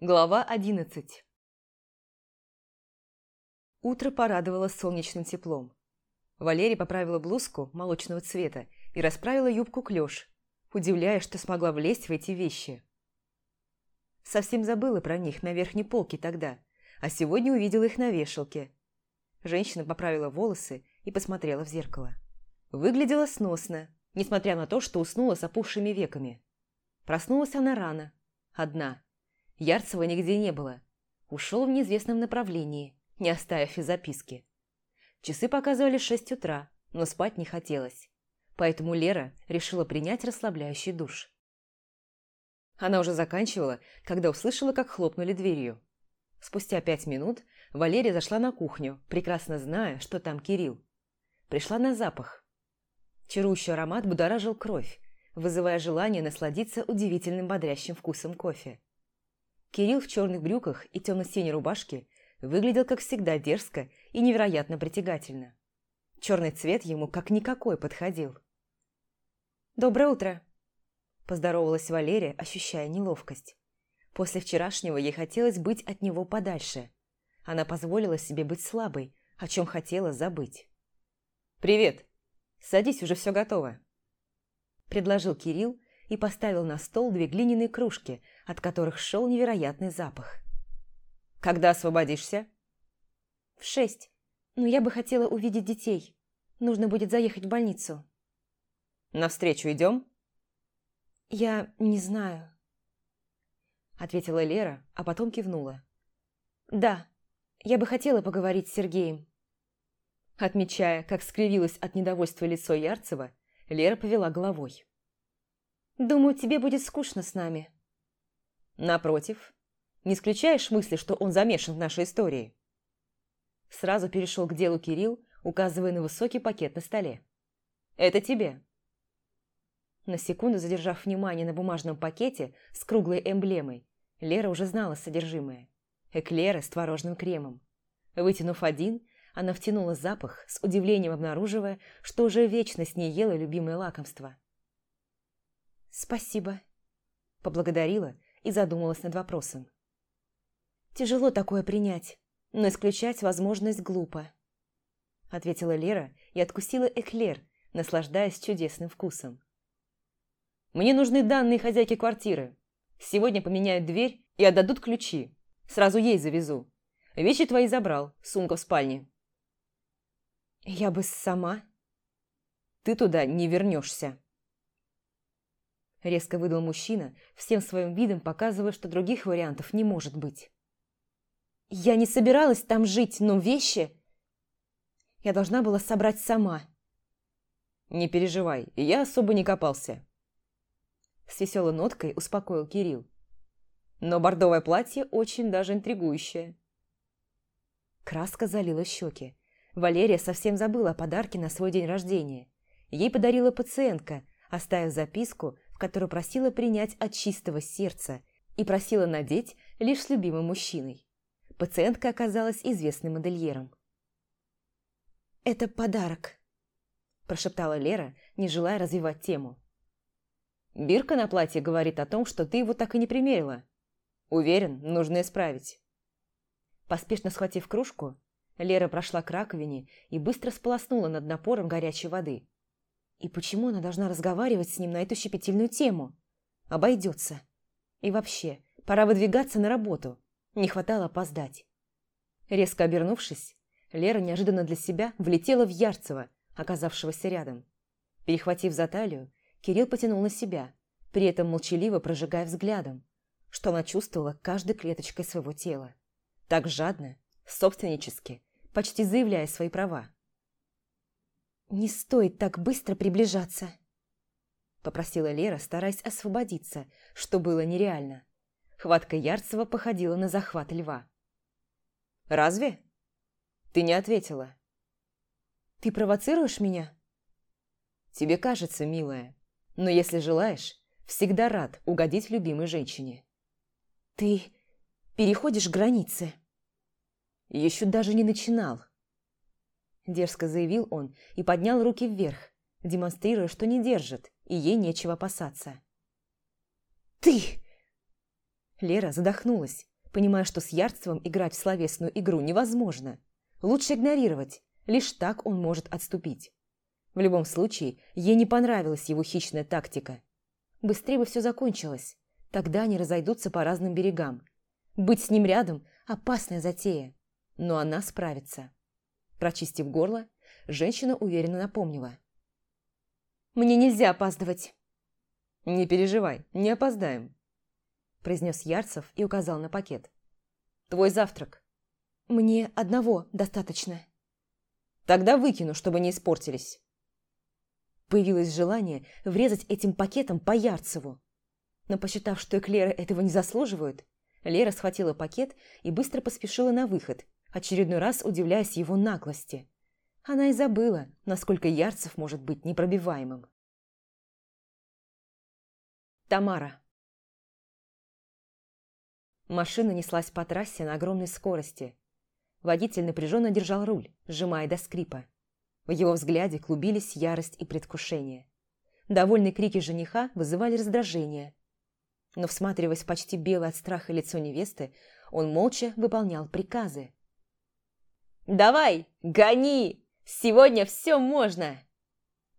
Глава одиннадцать Утро порадовало солнечным теплом. Валерия поправила блузку молочного цвета и расправила юбку клеш, удивляясь, что смогла влезть в эти вещи. Совсем забыла про них на верхней полке тогда, а сегодня увидела их на вешалке. Женщина поправила волосы и посмотрела в зеркало. Выглядела сносно, несмотря на то, что уснула с опухшими веками. Проснулась она рано, одна. Ярцева нигде не было. Ушел в неизвестном направлении, не оставив и записки. Часы показывали шесть утра, но спать не хотелось. Поэтому Лера решила принять расслабляющий душ. Она уже заканчивала, когда услышала, как хлопнули дверью. Спустя пять минут Валерия зашла на кухню, прекрасно зная, что там Кирилл. Пришла на запах. Чарующий аромат будоражил кровь, вызывая желание насладиться удивительным бодрящим вкусом кофе. Кирилл в черных брюках и темно-синей рубашке выглядел, как всегда, дерзко и невероятно притягательно. Черный цвет ему как никакой подходил. «Доброе утро!» – поздоровалась Валерия, ощущая неловкость. После вчерашнего ей хотелось быть от него подальше. Она позволила себе быть слабой, о чем хотела забыть. «Привет! Садись, уже все готово!» Предложил Кирилл и поставил на стол две глиняные кружки, от которых шел невероятный запах. «Когда освободишься?» «В шесть. Но я бы хотела увидеть детей. Нужно будет заехать в больницу». «Навстречу идем?» «Я не знаю», – ответила Лера, а потом кивнула. «Да, я бы хотела поговорить с Сергеем». Отмечая, как скривилось от недовольства лицо Ярцева, Лера повела головой. «Думаю, тебе будет скучно с нами». «Напротив. Не исключаешь мысли, что он замешан в нашей истории?» Сразу перешел к делу Кирилл, указывая на высокий пакет на столе. «Это тебе». На секунду задержав внимание на бумажном пакете с круглой эмблемой, Лера уже знала содержимое. Эклеры с творожным кремом. Вытянув один, она втянула запах, с удивлением обнаруживая, что уже вечно с ней ела любимое лакомство. «Спасибо», – поблагодарила и задумалась над вопросом. «Тяжело такое принять, но исключать возможность глупо», – ответила Лера и откусила эклер, наслаждаясь чудесным вкусом. «Мне нужны данные хозяйки квартиры. Сегодня поменяют дверь и отдадут ключи. Сразу ей завезу. Вещи твои забрал, сумка в спальне». «Я бы сама...» «Ты туда не вернешься». Резко выдал мужчина, всем своим видом показывая, что других вариантов не может быть. «Я не собиралась там жить, но вещи...» Я должна была собрать сама. «Не переживай, я особо не копался». С веселой ноткой успокоил Кирилл. «Но бордовое платье очень даже интригующее». Краска залила щеки. Валерия совсем забыла о подарке на свой день рождения. Ей подарила пациентка, оставив записку, в которой просила принять от чистого сердца и просила надеть лишь с любимым мужчиной. Пациентка оказалась известным модельером. «Это подарок», – прошептала Лера, не желая развивать тему. «Бирка на платье говорит о том, что ты его так и не примерила. Уверен, нужно исправить». Поспешно схватив кружку, Лера прошла к раковине и быстро сполоснула над напором горячей воды. И почему она должна разговаривать с ним на эту щепетильную тему? Обойдется. И вообще, пора выдвигаться на работу. Не хватало опоздать. Резко обернувшись, Лера неожиданно для себя влетела в Ярцева, оказавшегося рядом. Перехватив за талию, Кирилл потянул на себя, при этом молчаливо прожигая взглядом, что она чувствовала каждой клеточкой своего тела. Так жадно, собственнически, почти заявляя свои права. «Не стоит так быстро приближаться», – попросила Лера, стараясь освободиться, что было нереально. Хватка Ярцева походила на захват льва. «Разве?» «Ты не ответила». «Ты провоцируешь меня?» «Тебе кажется, милая, но если желаешь, всегда рад угодить любимой женщине». «Ты переходишь границы». «Еще даже не начинал», Дерзко заявил он и поднял руки вверх, демонстрируя, что не держит, и ей нечего опасаться. «Ты!» Лера задохнулась, понимая, что с Ярцевым играть в словесную игру невозможно. Лучше игнорировать, лишь так он может отступить. В любом случае, ей не понравилась его хищная тактика. Быстрее бы все закончилось, тогда они разойдутся по разным берегам. Быть с ним рядом – опасная затея, но она справится. Прочистив горло, женщина уверенно напомнила. «Мне нельзя опаздывать». «Не переживай, не опоздаем», – произнес Ярцев и указал на пакет. «Твой завтрак». «Мне одного достаточно». «Тогда выкину, чтобы не испортились». Появилось желание врезать этим пакетом по Ярцеву. Но посчитав, что эклеры этого не заслуживают, Лера схватила пакет и быстро поспешила на выход, очередной раз удивляясь его наглости. Она и забыла, насколько Ярцев может быть непробиваемым. Тамара Машина неслась по трассе на огромной скорости. Водитель напряженно держал руль, сжимая до скрипа. В его взгляде клубились ярость и предвкушение. Довольные крики жениха вызывали раздражение. Но, всматриваясь в почти белое от страха лицо невесты, он молча выполнял приказы. «Давай, гони! Сегодня все можно!»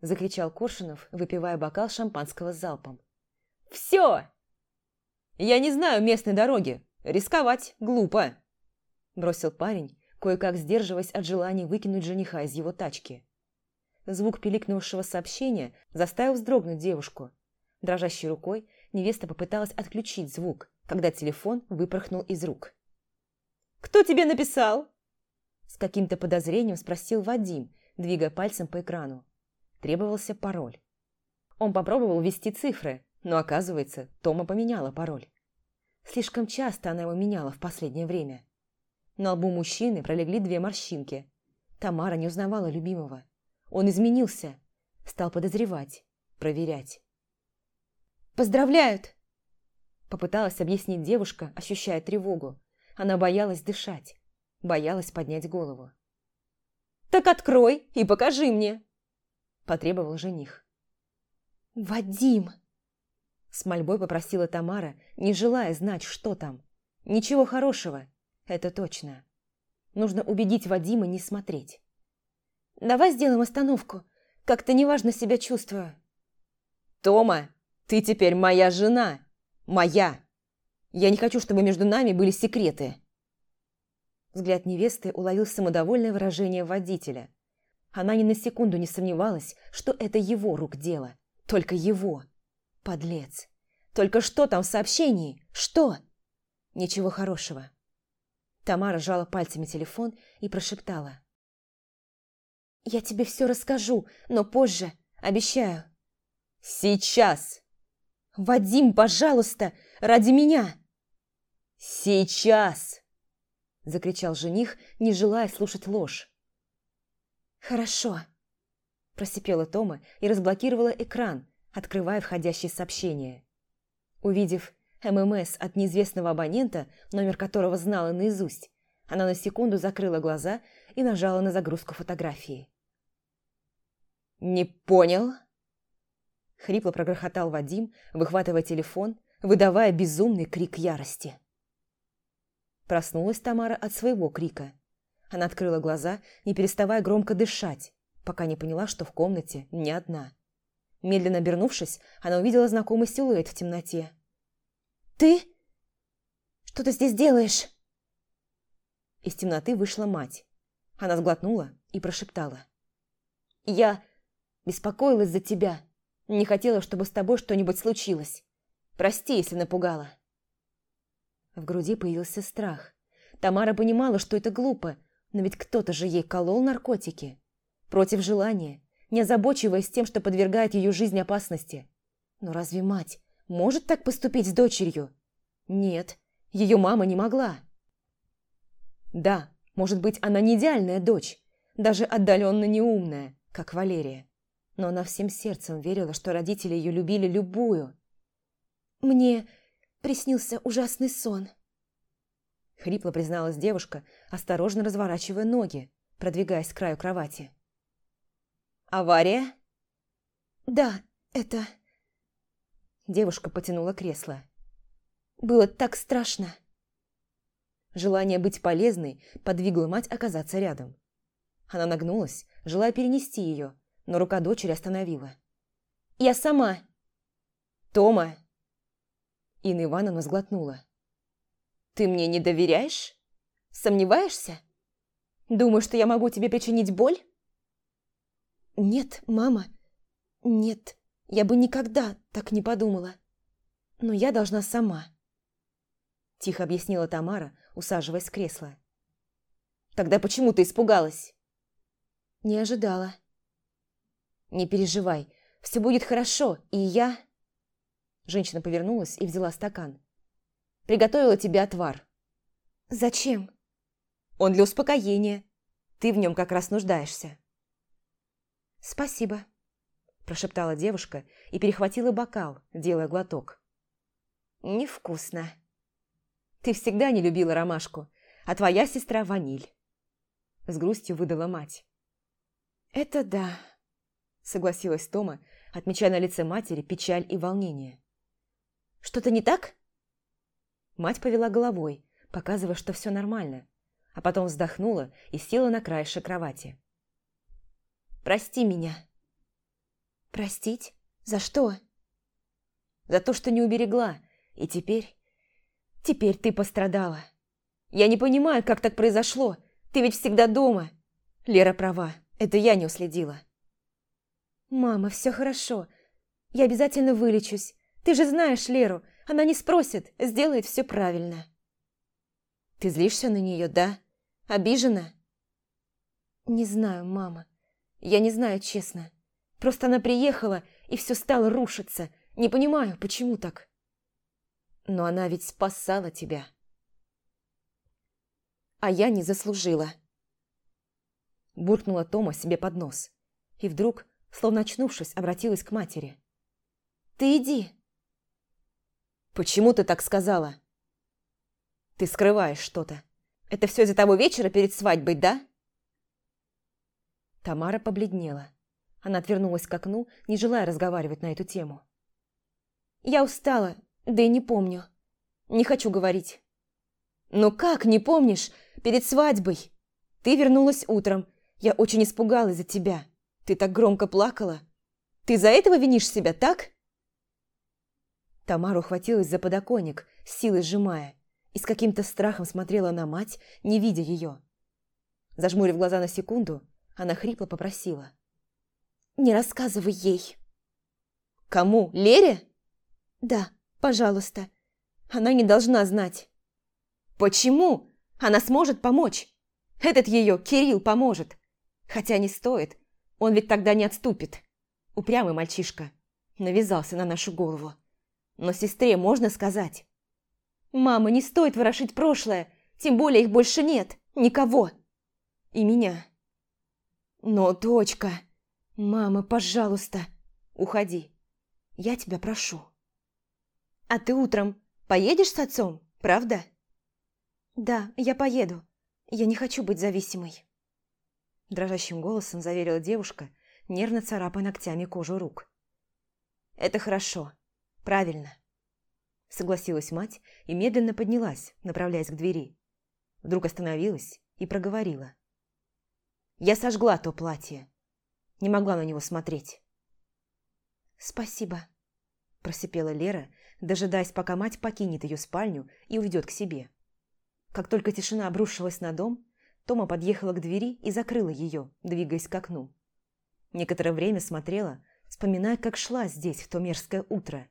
Закричал Коршунов, выпивая бокал шампанского залпом. «Все!» «Я не знаю местной дороги. Рисковать глупо!» Бросил парень, кое-как сдерживаясь от желания выкинуть жениха из его тачки. Звук пиликнувшего сообщения заставил вздрогнуть девушку. Дрожащей рукой невеста попыталась отключить звук, когда телефон выпорхнул из рук. «Кто тебе написал?» С каким-то подозрением спросил Вадим, двигая пальцем по экрану. Требовался пароль. Он попробовал ввести цифры, но, оказывается, Тома поменяла пароль. Слишком часто она его меняла в последнее время. На лбу мужчины пролегли две морщинки. Тамара не узнавала любимого. Он изменился, стал подозревать, проверять. «Поздравляют!» Попыталась объяснить девушка, ощущая тревогу. Она боялась дышать, боялась поднять голову. «Так открой и покажи мне!» Потребовал жених. «Вадим!» С мольбой попросила Тамара, не желая знать, что там. Ничего хорошего, это точно. Нужно убедить Вадима не смотреть. «Давай сделаем остановку. Как-то неважно себя чувствую». «Тома, ты теперь моя жена. Моя. Я не хочу, чтобы между нами были секреты». Взгляд невесты уловил самодовольное выражение водителя. Она ни на секунду не сомневалась, что это его рук дело. Только его. Подлец. Только что там в сообщении? Что? Ничего хорошего. Тамара сжала пальцами телефон и прошептала. «Я тебе все расскажу, но позже, обещаю». «Сейчас!» «Вадим, пожалуйста, ради меня!» «Сейчас!» – закричал жених, не желая слушать ложь. «Хорошо», – просипела Тома и разблокировала экран, открывая входящие сообщения. Увидев ММС от неизвестного абонента, номер которого знала наизусть. Она на секунду закрыла глаза и нажала на загрузку фотографии. «Не понял?» Хрипло прогрохотал Вадим, выхватывая телефон, выдавая безумный крик ярости. Проснулась Тамара от своего крика. Она открыла глаза, не переставая громко дышать, пока не поняла, что в комнате не одна. Медленно обернувшись, она увидела знакомый силуэт в темноте. «Ты? Что ты здесь делаешь?» Из темноты вышла мать. Она сглотнула и прошептала. «Я беспокоилась за тебя. Не хотела, чтобы с тобой что-нибудь случилось. Прости, если напугала». В груди появился страх. Тамара понимала, что это глупо, но ведь кто-то же ей колол наркотики. Против желания, не озабочиваясь тем, что подвергает ее жизнь опасности. Но разве мать может так поступить с дочерью? Нет, ее мама не могла. Да, может быть, она не идеальная дочь, даже отдаленно неумная, как Валерия. Но она всем сердцем верила, что родители ее любили любую. «Мне приснился ужасный сон», — хрипло призналась девушка, осторожно разворачивая ноги, продвигаясь к краю кровати. «Авария?» «Да, это...» Девушка потянула кресло. Было так страшно. Желание быть полезной подвигло мать оказаться рядом. Она нагнулась, желая перенести ее, но рука дочери остановила. «Я сама!» «Тома!» Инна Ивановна сглотнула. «Ты мне не доверяешь? Сомневаешься? Думаешь, что я могу тебе причинить боль?» «Нет, мама, нет, я бы никогда так не подумала. Но я должна сама». Тихо объяснила Тамара, усаживаясь в кресло. «Тогда почему ты испугалась?» «Не ожидала». «Не переживай, все будет хорошо, и я...» Женщина повернулась и взяла стакан. «Приготовила тебе отвар». «Зачем?» «Он для успокоения. Ты в нем как раз нуждаешься». «Спасибо», – прошептала девушка и перехватила бокал, делая глоток. «Невкусно». «Ты всегда не любила ромашку, а твоя сестра – ваниль». С грустью выдала мать. «Это да», – согласилась Тома, отмечая на лице матери печаль и волнение. «Что-то не так?» Мать повела головой, показывая, что все нормально, а потом вздохнула и села на краешек кровати. Прости меня». «Простить? За что?» «За то, что не уберегла. И теперь... Теперь ты пострадала. Я не понимаю, как так произошло. Ты ведь всегда дома. Лера права. Это я не уследила». «Мама, все хорошо. Я обязательно вылечусь. Ты же знаешь Леру. Она не спросит, сделает все правильно». «Ты злишься на нее, да? Обижена?» «Не знаю, мама. Я не знаю, честно. Просто она приехала, и все стало рушиться. Не понимаю, почему так. Но она ведь спасала тебя. А я не заслужила. Буркнула Тома себе под нос. И вдруг, словно очнувшись, обратилась к матери. «Ты иди!» «Почему ты так сказала?» «Ты скрываешь что-то. Это все из-за того вечера перед свадьбой, да?» Тамара побледнела. Она отвернулась к окну, не желая разговаривать на эту тему. «Я устала, да и не помню. Не хочу говорить». «Ну как не помнишь? Перед свадьбой. Ты вернулась утром. Я очень испугалась за тебя. Ты так громко плакала. Ты за этого винишь себя, так?» Тамара ухватилась за подоконник, силой сжимая, и с каким-то страхом смотрела на мать, не видя ее. Зажмурив глаза на секунду, она хрипло попросила. «Не рассказывай ей». «Кому? Лере?» «Да, пожалуйста. Она не должна знать». «Почему? Она сможет помочь. Этот ее, Кирилл, поможет. Хотя не стоит. Он ведь тогда не отступит. Упрямый мальчишка. Навязался на нашу голову. Но сестре можно сказать?» «Мама, не стоит ворошить прошлое. Тем более их больше нет. Никого. И меня. «Но, дочка, мама, пожалуйста, уходи. Я тебя прошу». «А ты утром поедешь с отцом, правда?» «Да, я поеду. Я не хочу быть зависимой». Дрожащим голосом заверила девушка, нервно царапая ногтями кожу рук. «Это хорошо. Правильно». Согласилась мать и медленно поднялась, направляясь к двери. Вдруг остановилась и проговорила. Я сожгла то платье. Не могла на него смотреть. «Спасибо», – просипела Лера, дожидаясь, пока мать покинет ее спальню и уйдет к себе. Как только тишина обрушилась на дом, Тома подъехала к двери и закрыла ее, двигаясь к окну. Некоторое время смотрела, вспоминая, как шла здесь в то мерзкое утро,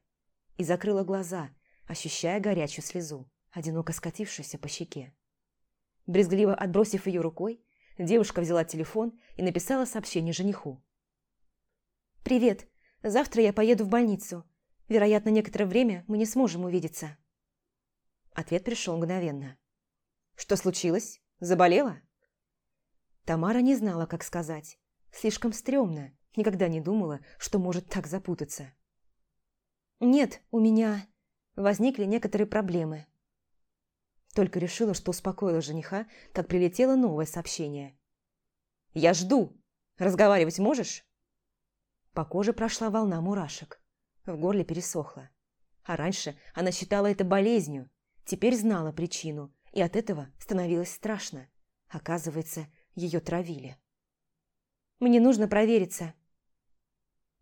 и закрыла глаза, ощущая горячую слезу, одиноко скатившуюся по щеке. Брезгливо отбросив ее рукой, Девушка взяла телефон и написала сообщение жениху. «Привет. Завтра я поеду в больницу. Вероятно, некоторое время мы не сможем увидеться». Ответ пришел мгновенно. «Что случилось? Заболела?» Тамара не знала, как сказать. Слишком стрёмно. Никогда не думала, что может так запутаться. «Нет, у меня возникли некоторые проблемы», только решила, что успокоила жениха, как прилетело новое сообщение. «Я жду. Разговаривать можешь?» По коже прошла волна мурашек. В горле пересохло. А раньше она считала это болезнью, теперь знала причину, и от этого становилось страшно. Оказывается, ее травили. «Мне нужно провериться».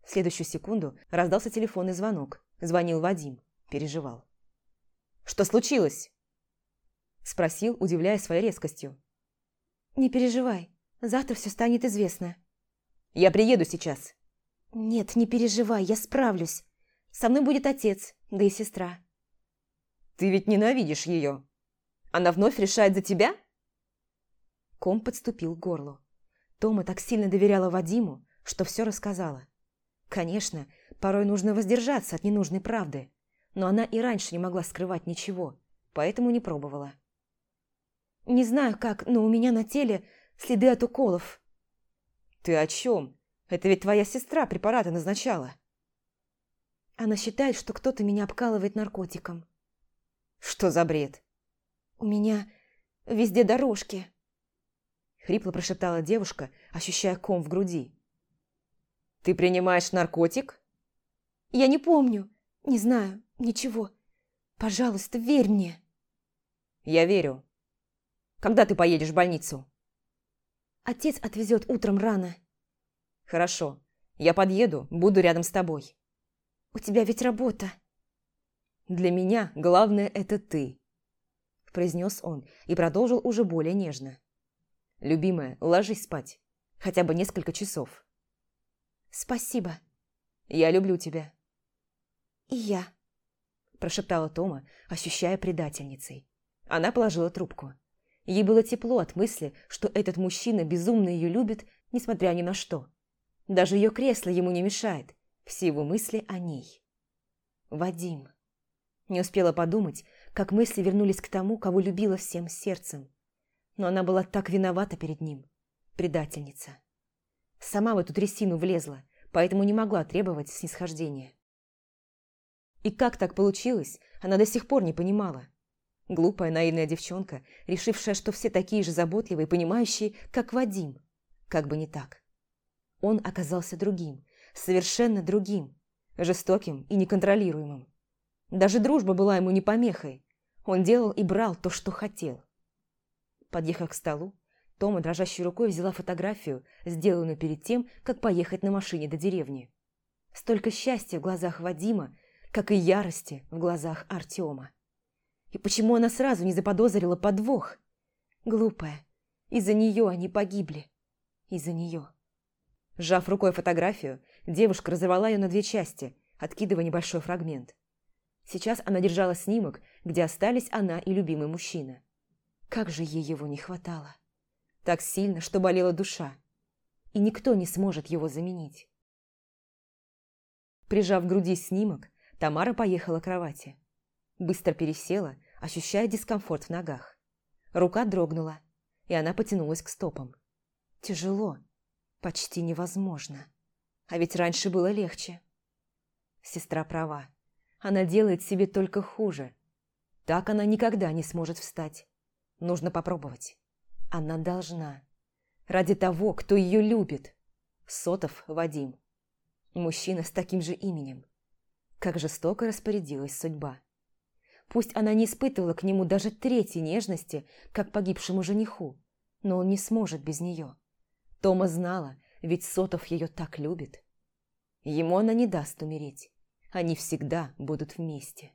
В следующую секунду раздался телефонный звонок. Звонил Вадим. Переживал. «Что случилось?» Спросил, удивляя своей резкостью. «Не переживай, завтра все станет известно». «Я приеду сейчас». «Нет, не переживай, я справлюсь. Со мной будет отец, да и сестра». «Ты ведь ненавидишь ее. Она вновь решает за тебя?» Ком подступил к горлу. Тома так сильно доверяла Вадиму, что все рассказала. Конечно, порой нужно воздержаться от ненужной правды, но она и раньше не могла скрывать ничего, поэтому не пробовала. «Не знаю как, но у меня на теле следы от уколов». «Ты о чем? Это ведь твоя сестра препараты назначала». Она считает, что кто-то меня обкалывает наркотиком. «Что за бред?» «У меня везде дорожки». Хрипло прошептала девушка, ощущая ком в груди. «Ты принимаешь наркотик?» «Я не помню. Не знаю. Ничего. Пожалуйста, верь мне». «Я верю. Когда ты поедешь в больницу?» «Отец отвезет утром рано». «Хорошо. Я подъеду, буду рядом с тобой». «У тебя ведь работа». «Для меня главное – это ты», – произнес он и продолжил уже более нежно. «Любимая, ложись спать. Хотя бы несколько часов». «Спасибо». «Я люблю тебя». «И я», – прошептала Тома, ощущая предательницей. Она положила трубку. Ей было тепло от мысли, что этот мужчина безумно ее любит, несмотря ни на что. Даже ее кресло ему не мешает, все его мысли о ней. Вадим. Не успела подумать, как мысли вернулись к тому, кого любила всем сердцем но она была так виновата перед ним. Предательница. Сама в эту трясину влезла, поэтому не могла требовать снисхождения. И как так получилось, она до сих пор не понимала. Глупая, наивная девчонка, решившая, что все такие же заботливые, понимающие, как Вадим. Как бы не так. Он оказался другим, совершенно другим, жестоким и неконтролируемым. Даже дружба была ему не помехой. Он делал и брал то, что хотел. Подъехав к столу, Тома дрожащей рукой взяла фотографию, сделанную перед тем, как поехать на машине до деревни. Столько счастья в глазах Вадима, как и ярости в глазах Артема. И почему она сразу не заподозрила подвох? Глупая. Из-за нее они погибли. Из-за нее. Сжав рукой фотографию, девушка разорвала ее на две части, откидывая небольшой фрагмент. Сейчас она держала снимок, где остались она и любимый мужчина. Как же ей его не хватало. Так сильно, что болела душа. И никто не сможет его заменить. Прижав к груди снимок, Тамара поехала к кровати. Быстро пересела, ощущая дискомфорт в ногах. Рука дрогнула, и она потянулась к стопам. Тяжело, почти невозможно. А ведь раньше было легче. Сестра права. Она делает себе только хуже. Так она никогда не сможет встать. Нужно попробовать. Она должна. Ради того, кто ее любит. Сотов Вадим. Мужчина с таким же именем. Как жестоко распорядилась судьба. Пусть она не испытывала к нему даже третьей нежности, как погибшему жениху, но он не сможет без нее. Тома знала, ведь Сотов ее так любит. Ему она не даст умереть. Они всегда будут вместе.